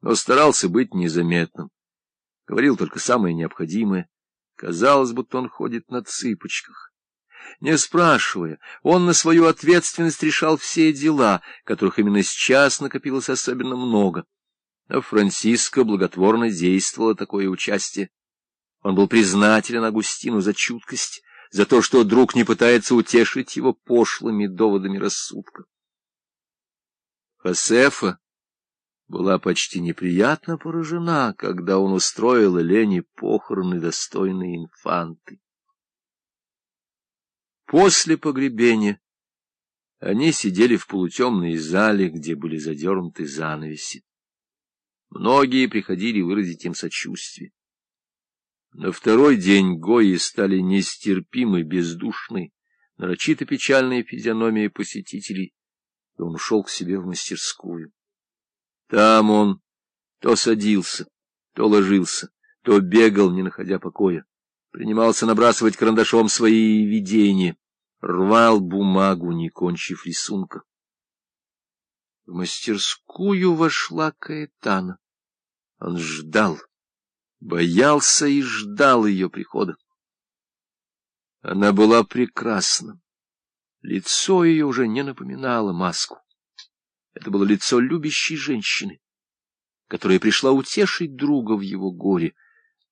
но старался быть незаметным. Говорил только самое необходимое. Казалось, будто он ходит на цыпочках. Не спрашивая, он на свою ответственность решал все дела, которых именно сейчас накопилось особенно много. А Франциско благотворно действовало такое участие. Он был признателен Агустину за чуткость, за то, что друг не пытается утешить его пошлыми доводами рассудка. Хосефа была почти неприятно поражена, когда он устроил Лене похороны достойные инфанты. После погребения они сидели в полутемной зале, где были задернуты занавеси. Многие приходили выразить им сочувствие. На второй день Гои стали нестерпимы, бездушны, нарочито печальные физиономии посетителей, и он ушел к себе в мастерскую. Там он то садился, то ложился, то бегал, не находя покоя, принимался набрасывать карандашом свои видения, рвал бумагу, не кончив рисунка. В мастерскую вошла Каэтана. Он ждал, боялся и ждал ее прихода. Она была прекрасна. Лицо ее уже не напоминало маску. Это было лицо любящей женщины, которая пришла утешить друга в его горе.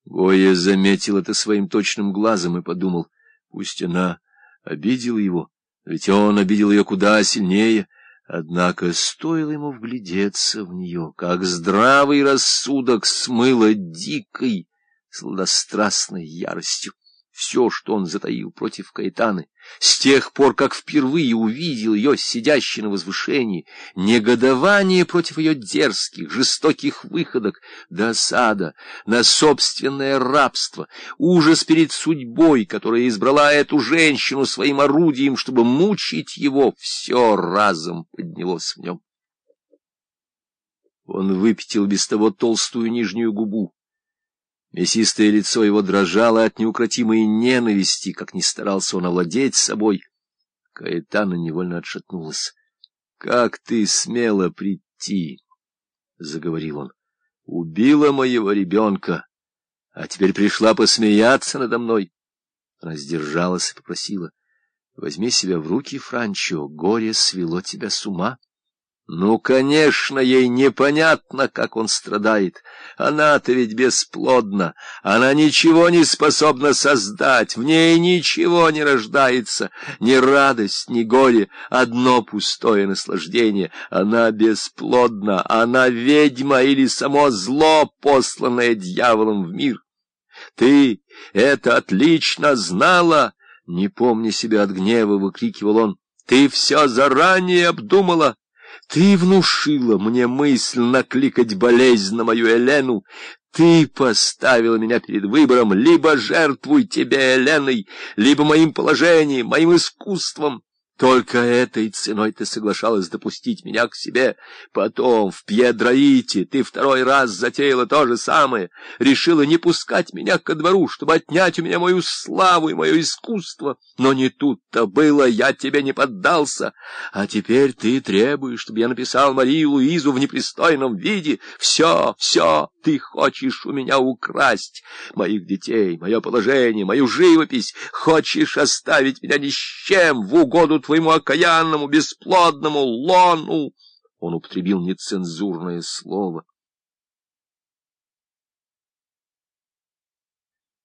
Гоя заметил это своим точным глазом и подумал, пусть она обидела его, ведь он обидел ее куда сильнее. Однако стоило ему вглядеться в нее, как здравый рассудок смыло дикой, сладострастной яростью все, что он затаил против Каэтаны, с тех пор, как впервые увидел ее сидящей на возвышении, негодование против ее дерзких, жестоких выходок, досада на собственное рабство, ужас перед судьбой, которая избрала эту женщину своим орудием, чтобы мучить его, все разом поднялось в нем. Он выпятил без того толстую нижнюю губу, Мясистое лицо его дрожало от неукротимой ненависти, как ни старался он овладеть собой. Каэтана невольно отшатнулась. — Как ты смела прийти? — заговорил он. — Убила моего ребенка, а теперь пришла посмеяться надо мной. Она сдержалась и попросила. — Возьми себя в руки, Франчо, горе свело тебя с ума. Ну, конечно, ей непонятно, как он страдает. Она-то ведь бесплодна, она ничего не способна создать, в ней ничего не рождается, ни радость, ни горе, одно пустое наслаждение. Она бесплодна, она ведьма или само зло, посланное дьяволом в мир. Ты это отлично знала, не помня себя от гнева, выкрикивал он. Ты все заранее обдумала. Ты внушила мне мысль накликать болезнь на мою Елену. Ты поставила меня перед выбором, либо жертвуй тебе Еленой, либо моим положением, моим искусством. Только этой ценой ты соглашалась допустить меня к себе. Потом в Пьедроите ты второй раз затеяла то же самое, решила не пускать меня ко двору, чтобы отнять у меня мою славу и мое искусство. Но не тут-то было, я тебе не поддался. А теперь ты требуешь, чтобы я написал Марию Луизу в непристойном виде. Все, все ты хочешь у меня украсть. Моих детей, мое положение, мою живопись. Хочешь оставить меня ни с чем в угоду твоему окаянному, бесплодному лону. Он употребил нецензурное слово.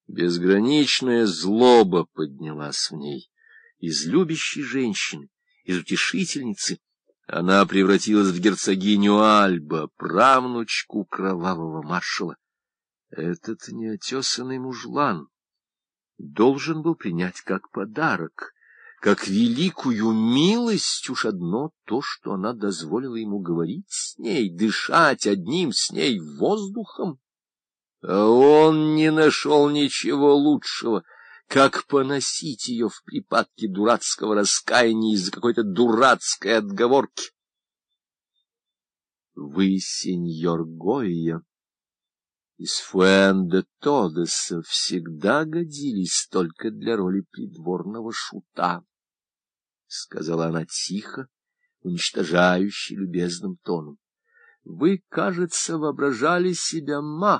Безграничная злоба поднялась в ней. Из любящей женщины, из утешительницы, она превратилась в герцогиню Альба, правнучку кровавого маршала. Этот неотесанный мужлан должен был принять как подарок как великую милость уж одно то, что она дозволила ему говорить с ней, дышать одним с ней воздухом. А он не нашел ничего лучшего, как поносить ее в припадке дурацкого раскаяния из-за какой-то дурацкой отговорки. Вы, сеньор Гойя, из Фуэнде Тодеса всегда годились только для роли придворного шута. — сказала она тихо, уничтожающе любезным тоном. Вы, кажется, воображали себя ма.